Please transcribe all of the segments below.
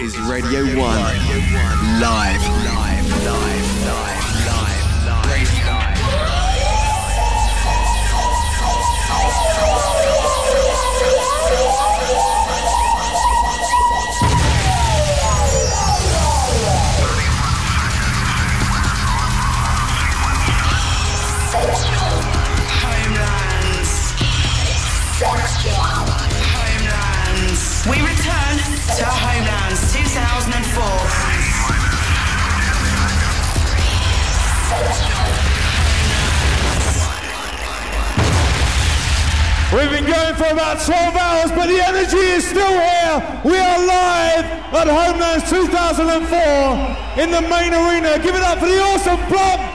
is Radio 1 live. Live, live, We've been going for about 12 hours, but the energy is still here. We are live at Homelands 2004 in the main arena. Give it up for the awesome Block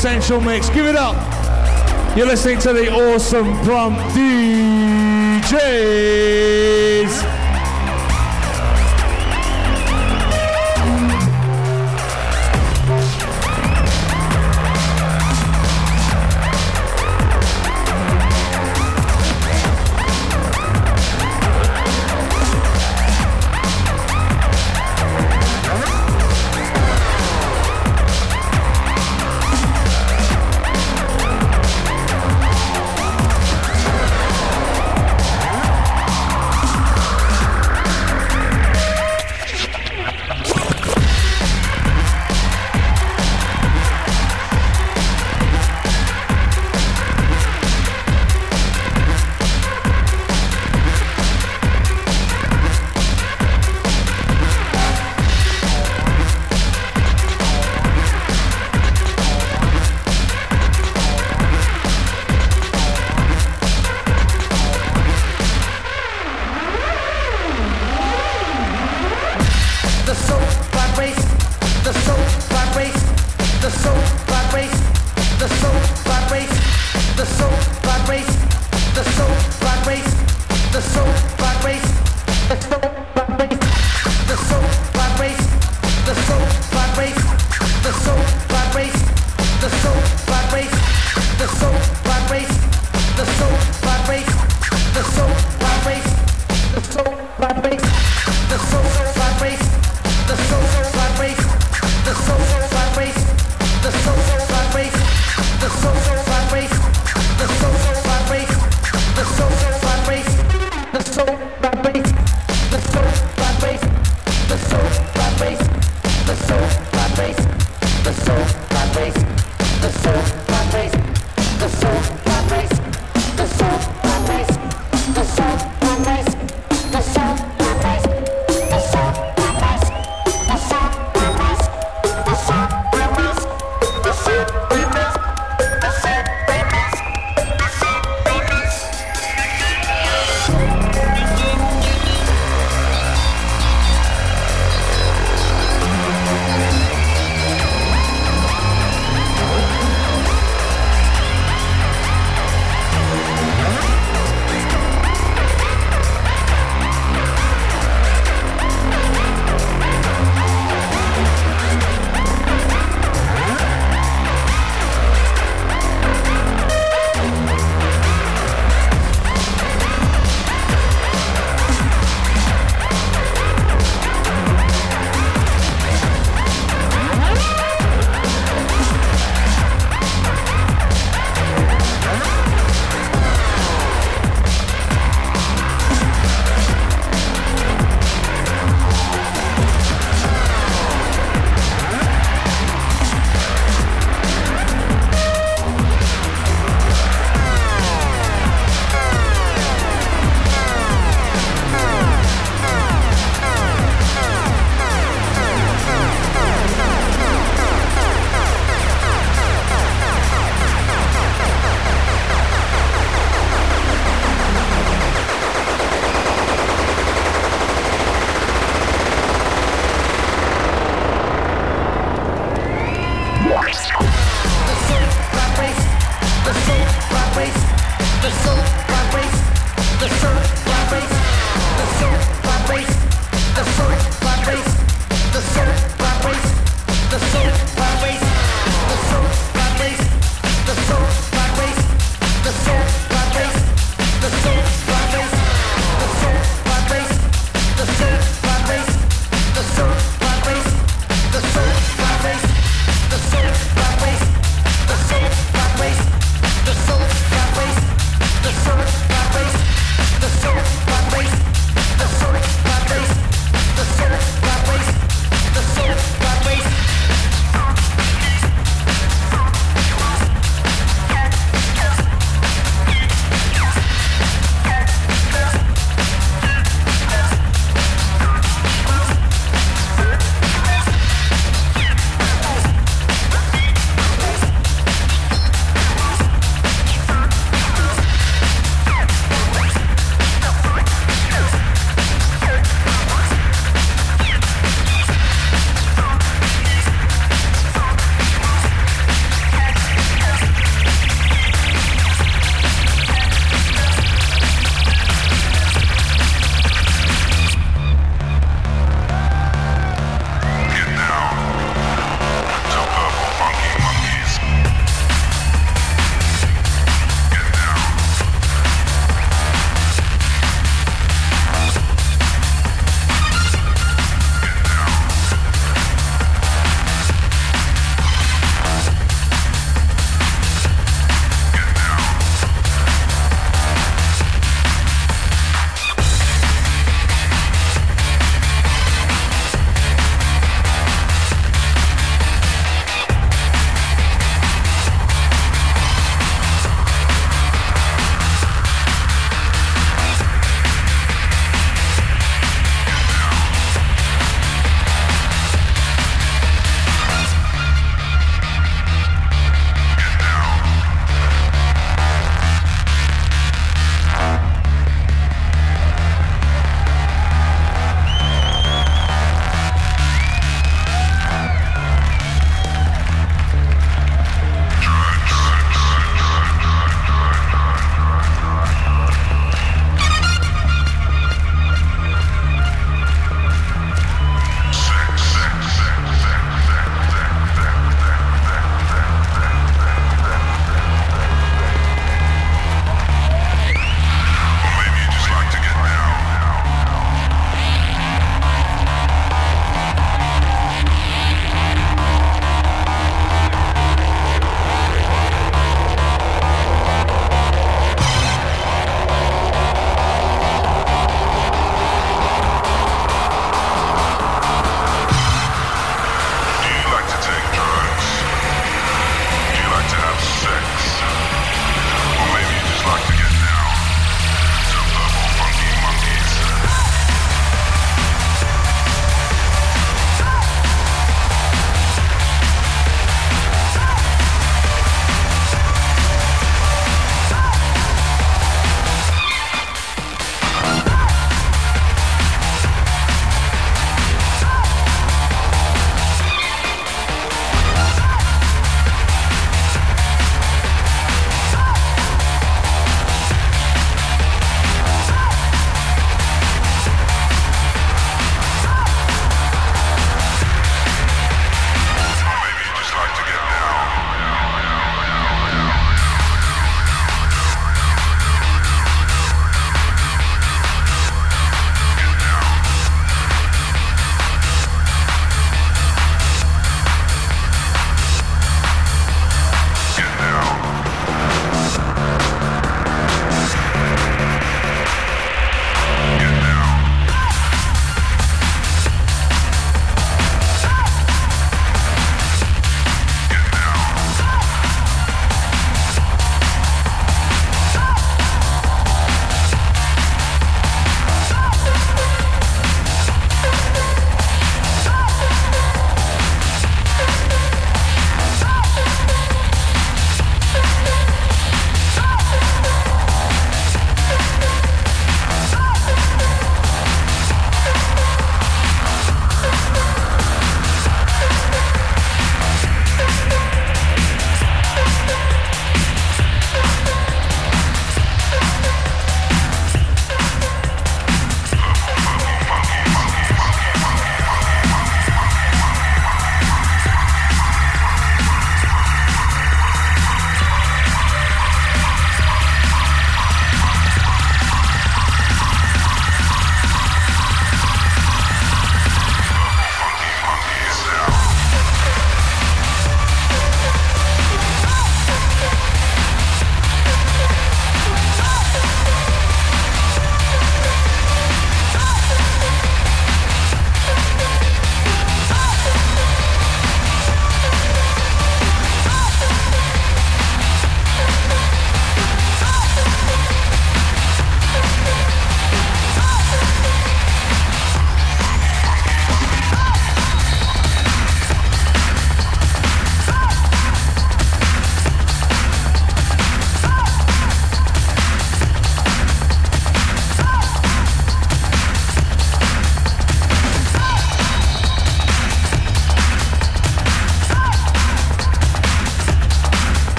Essential Mix. Give it up. You're listening to the awesome Prompt DJ.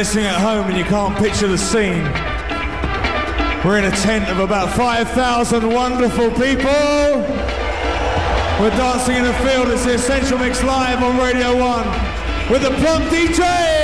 Listening at home and you can't picture the scene, we're in a tent of about 5,000 wonderful people. We're dancing in a field. It's the Essential Mix live on Radio 1 with the Plump DJs.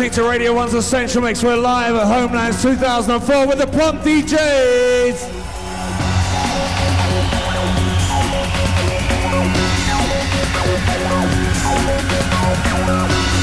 listening to Radio 1's Essential Mix. We're live at Homelands 2004 with the Plump DJs. We'll.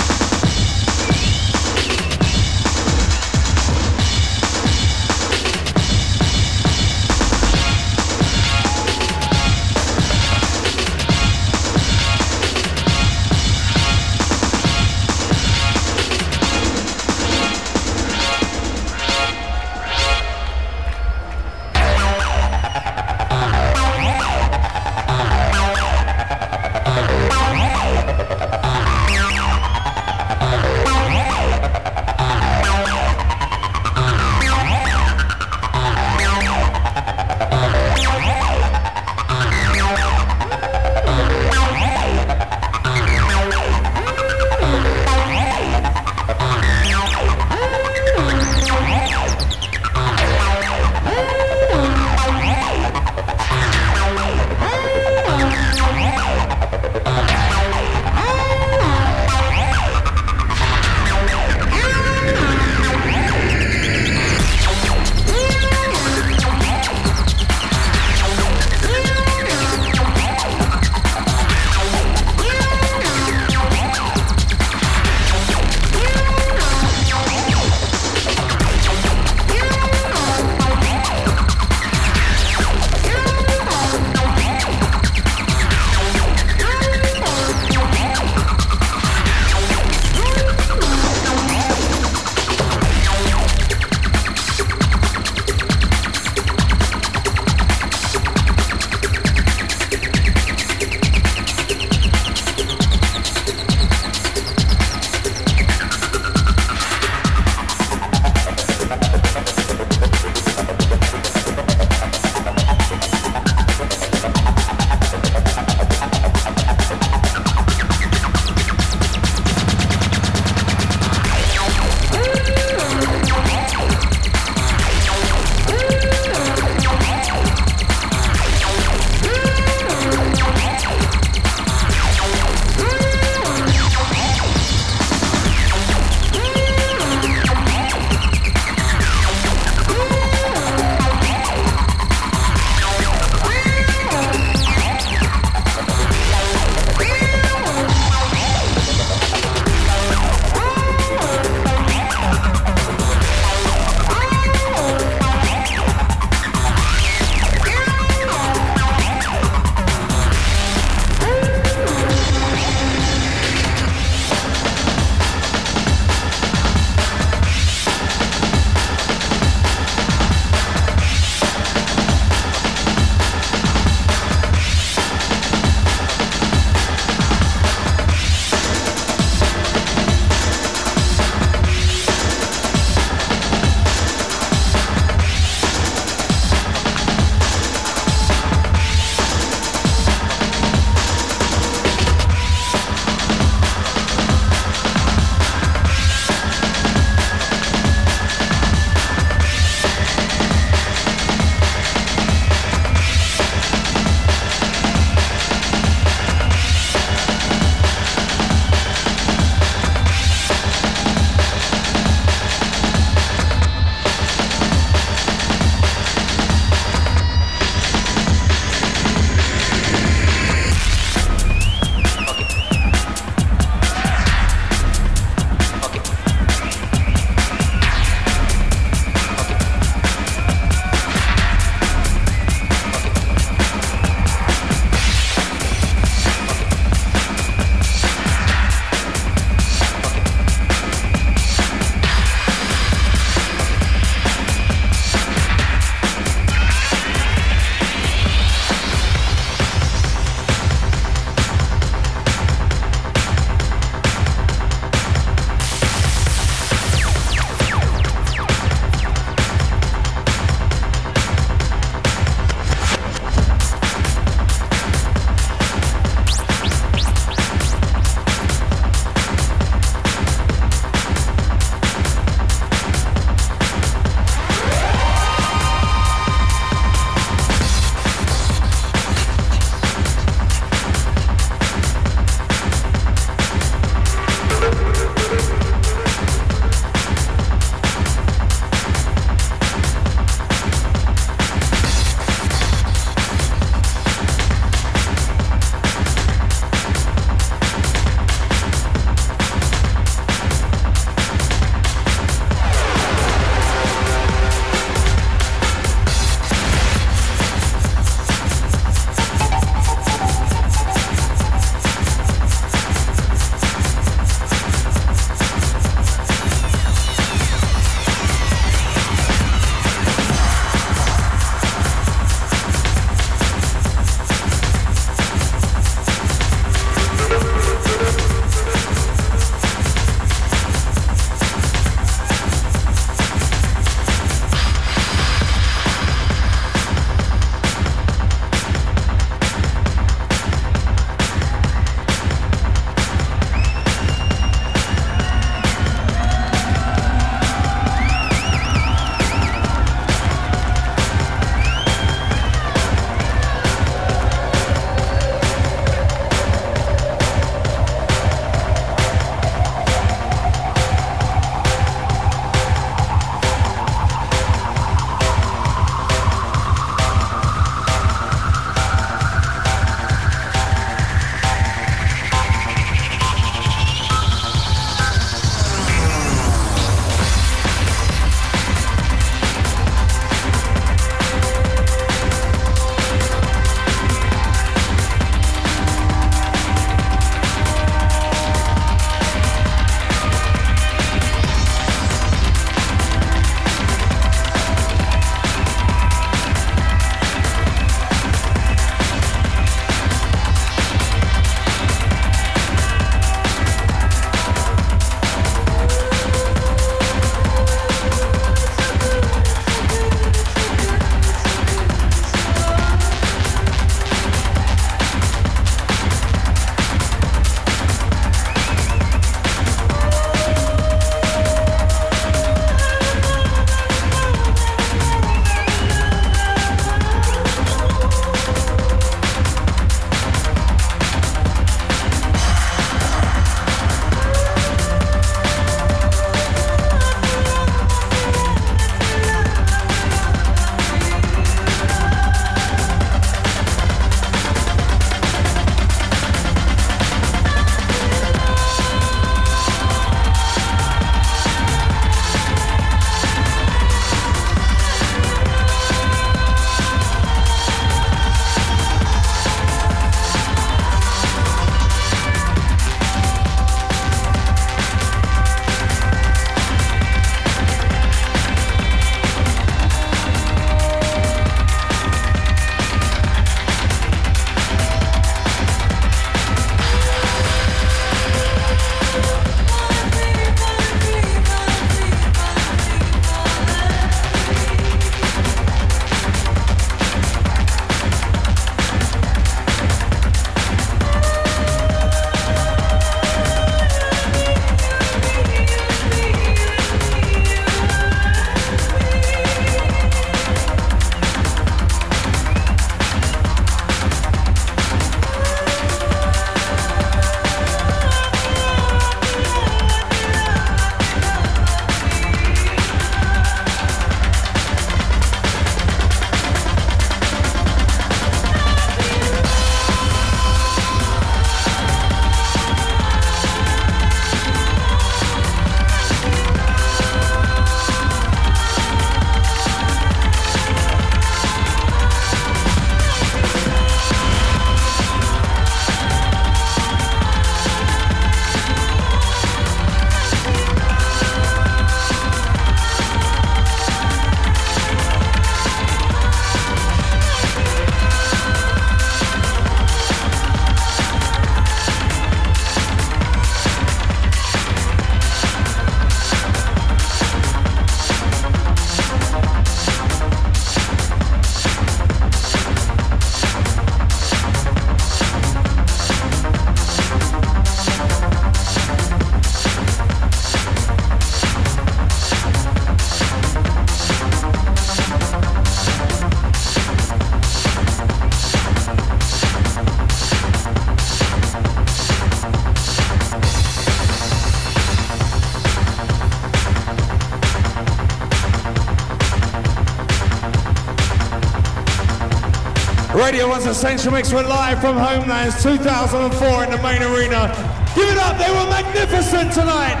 Essential Mix were live from Homelands 2004 in the main arena. Give it up, they were magnificent tonight.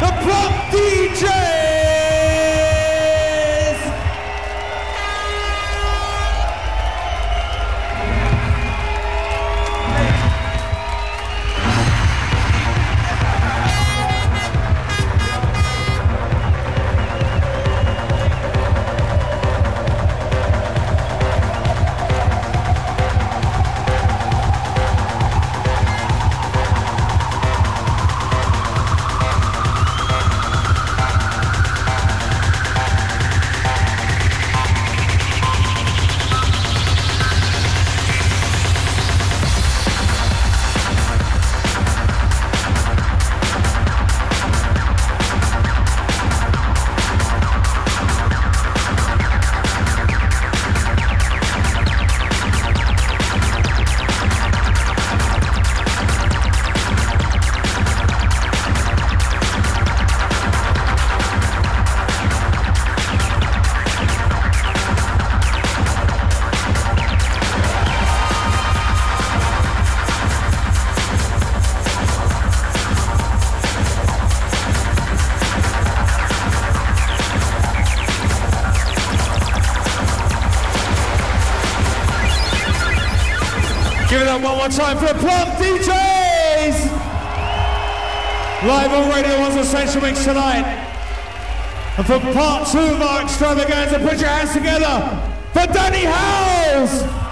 The Plump DJ! More time for the Plump DJs! Live on Radio 1's Essential Mix tonight. And for part two of our extravaganza, put your hands together for Danny Howells!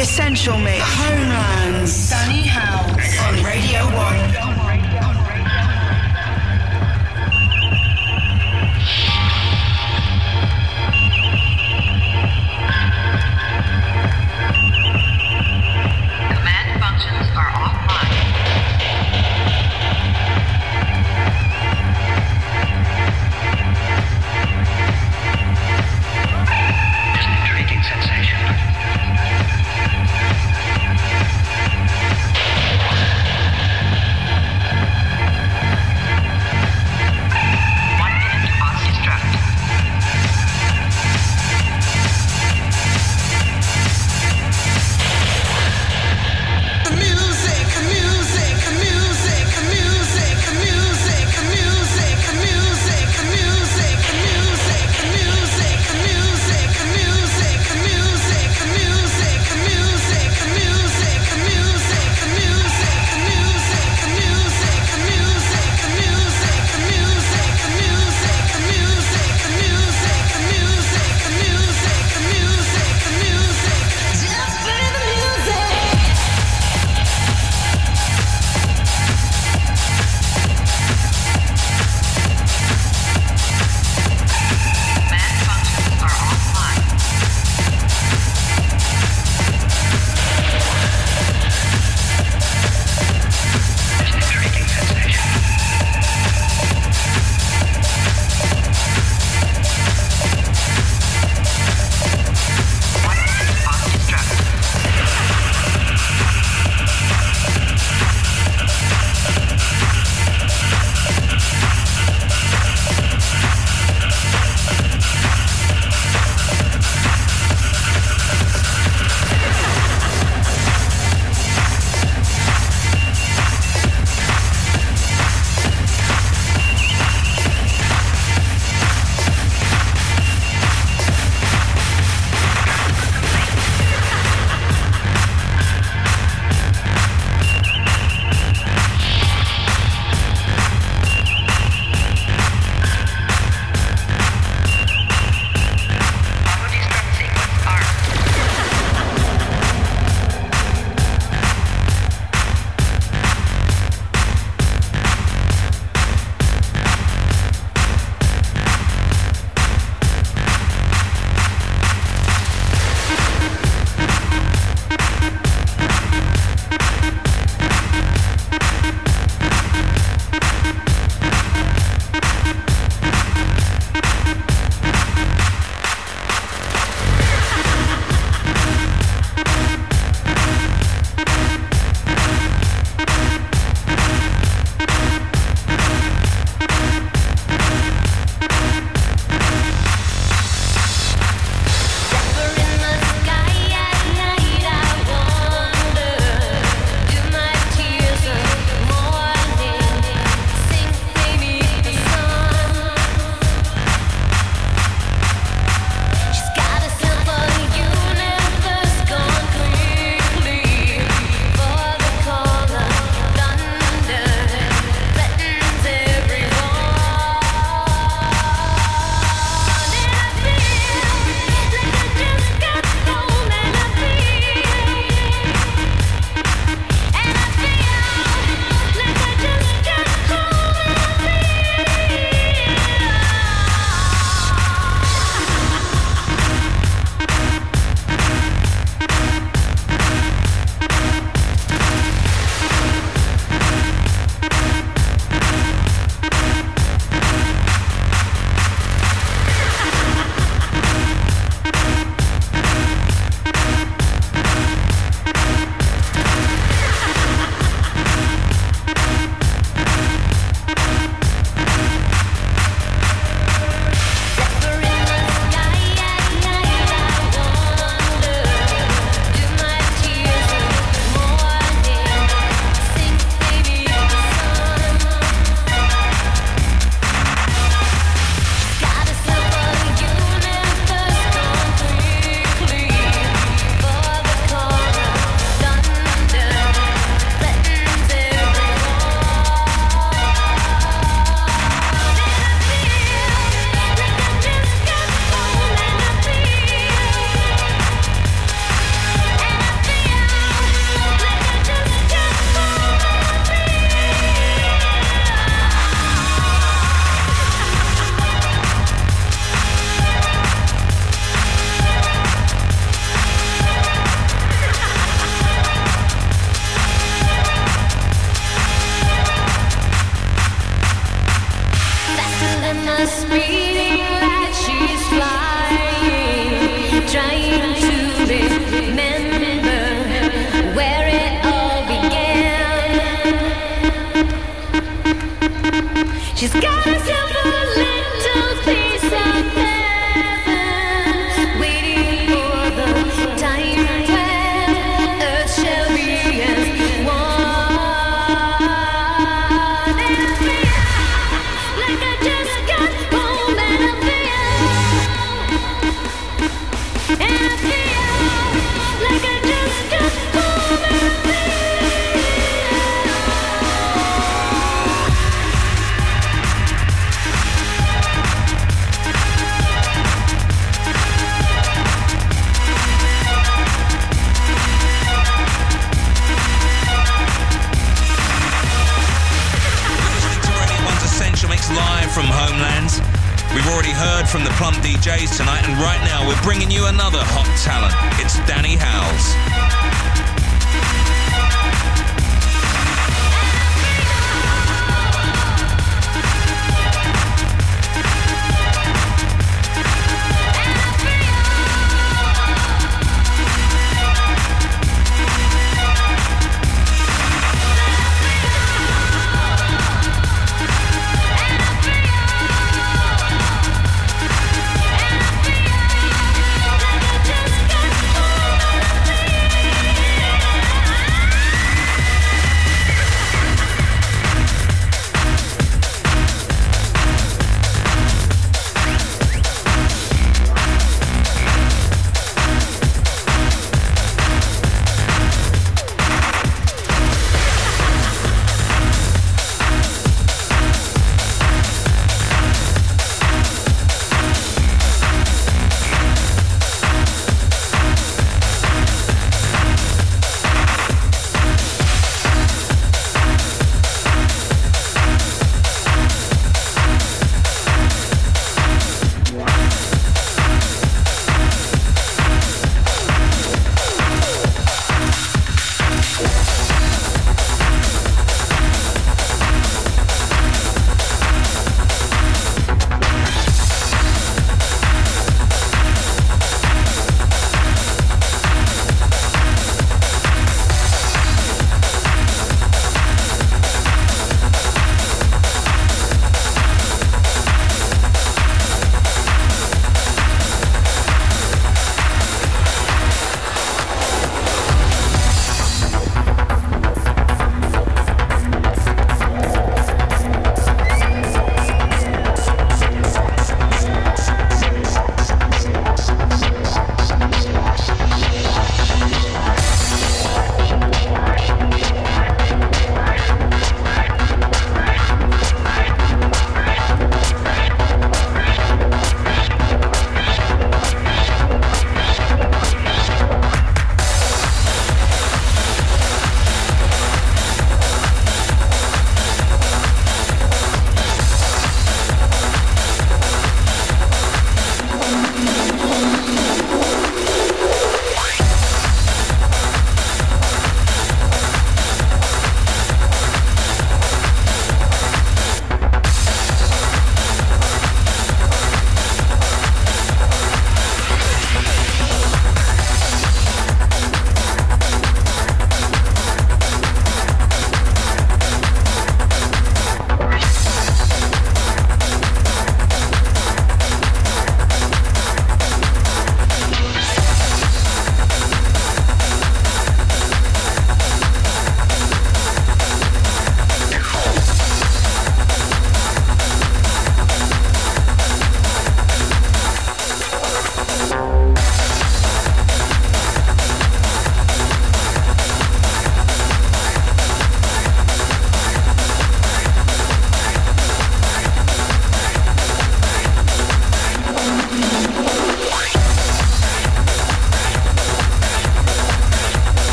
The Essential Mix. Homelands. Sunny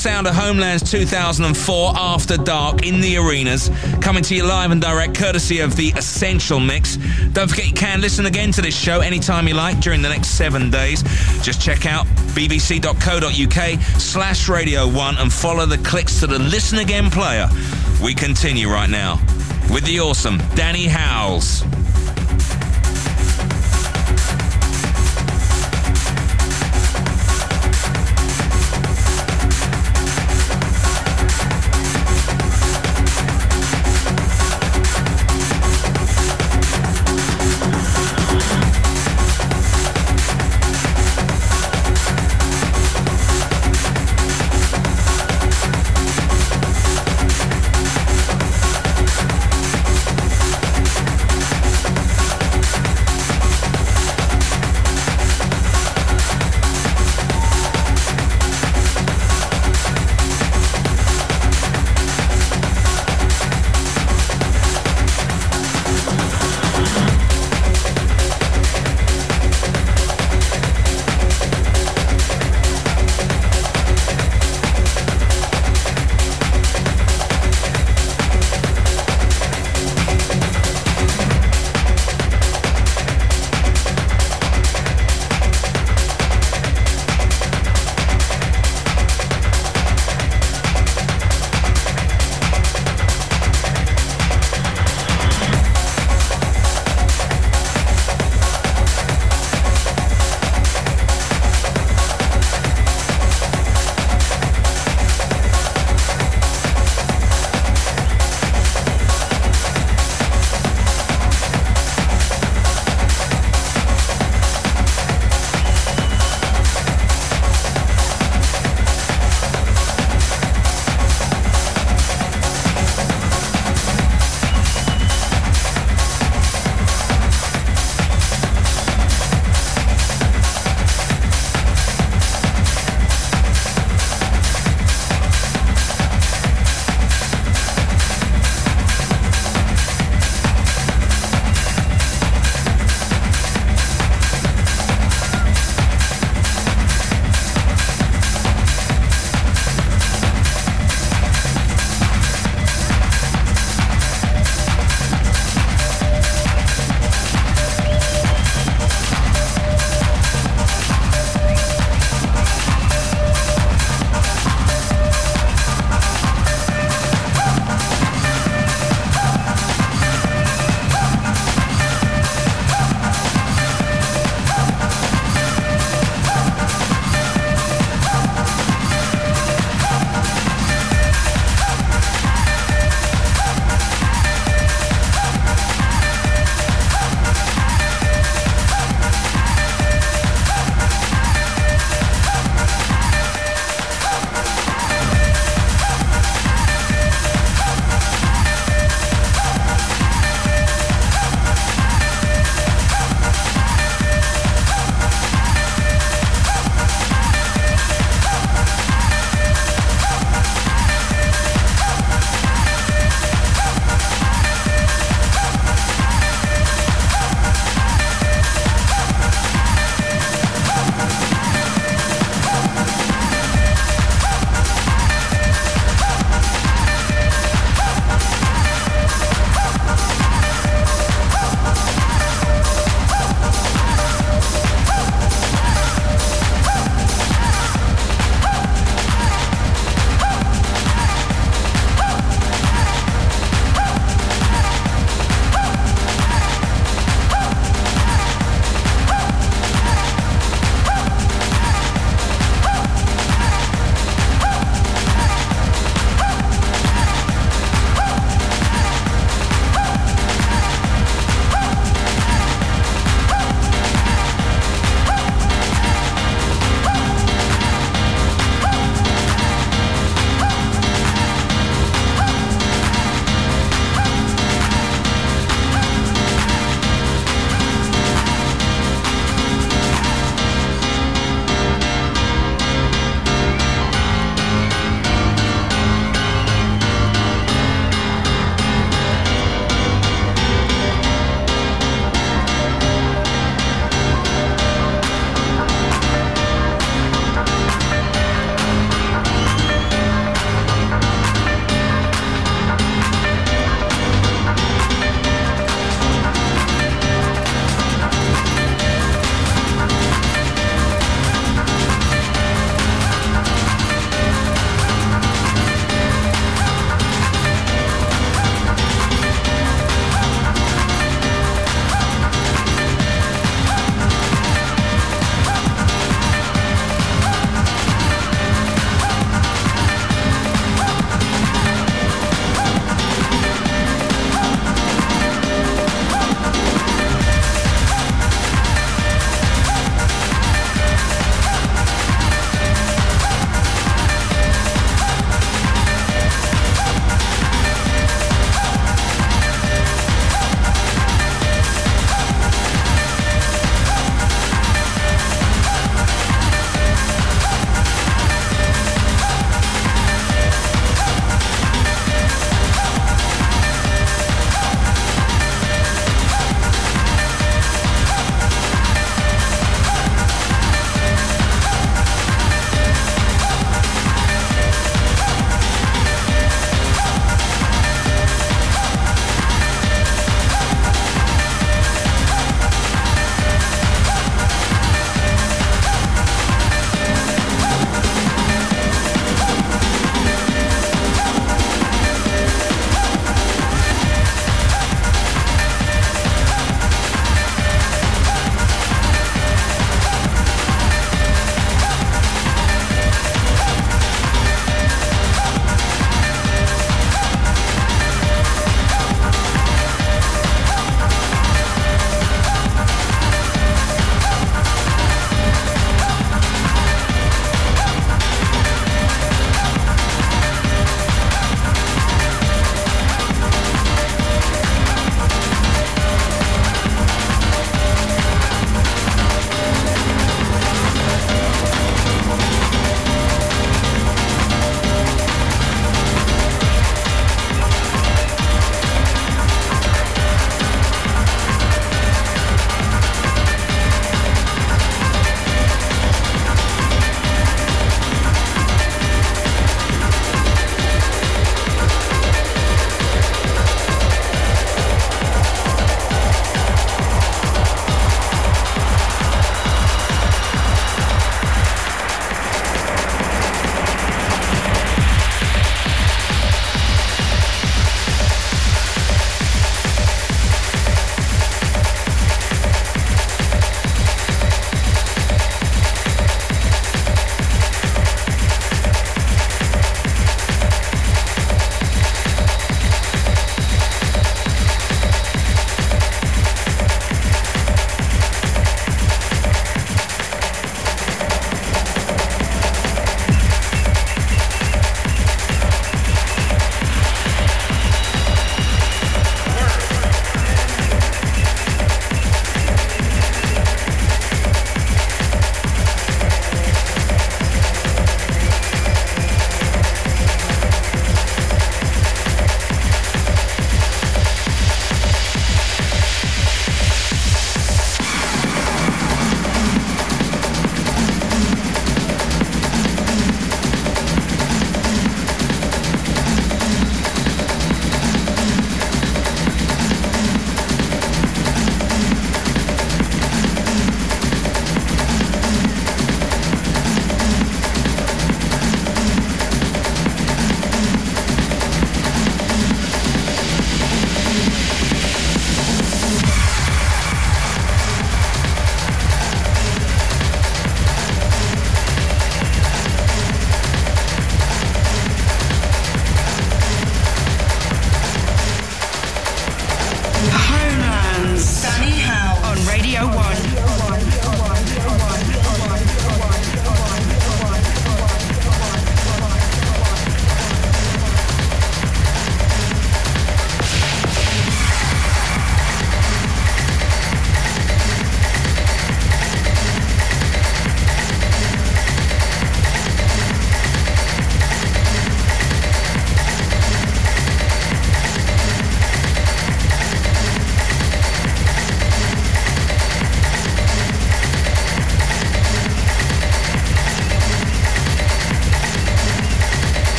sound of Homeland's 2004 After Dark in the arenas, coming to you live and direct courtesy of the Essential Mix. Don't forget you can listen again to this show anytime you like during the next seven days. Just check out bbc.co.uk slash radio 1 and follow the clicks to the Listen Again player. We continue right now with the awesome Danny Howells.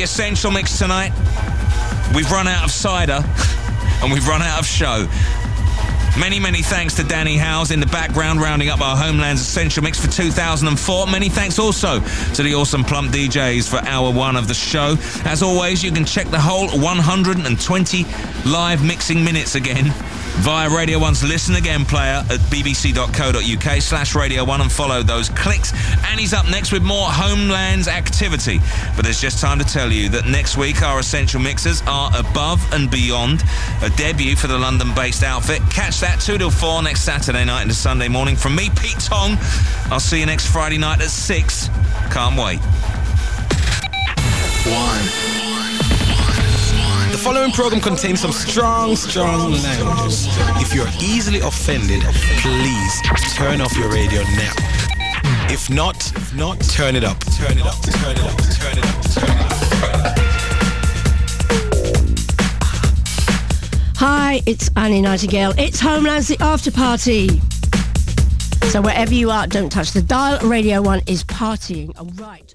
The Essential Mix tonight. We've run out of cider and we've run out of show. Many, many thanks to Danny Howells in the background, rounding up our Homeland's Essential Mix for 2004. Many thanks also to the awesome Plump DJs for hour one of the show. As always, you can check the whole 120 live mixing minutes again via Radio 1's Listen Again player at bbc.co.uk slash Radio 1 and follow those clicks. And he's up next with more Homelands activity. But there's just time to tell you that next week our Essential Mixers are Above and Beyond, a debut for the London-based outfit. Catch that 2 till 4 next Saturday night into Sunday morning. From me, Pete Tong, I'll see you next Friday night at 6. Can't wait. One. The following program contains some strong, strong language. If you're easily offended, please turn off your radio now. If not, if not, turn it up. Turn it up. Turn it up. Turn it up. Turn it up. Hi, it's Annie Nightingale. It's Homelands the after party. So wherever you are, don't touch the dial. Radio 1 is partying. All right.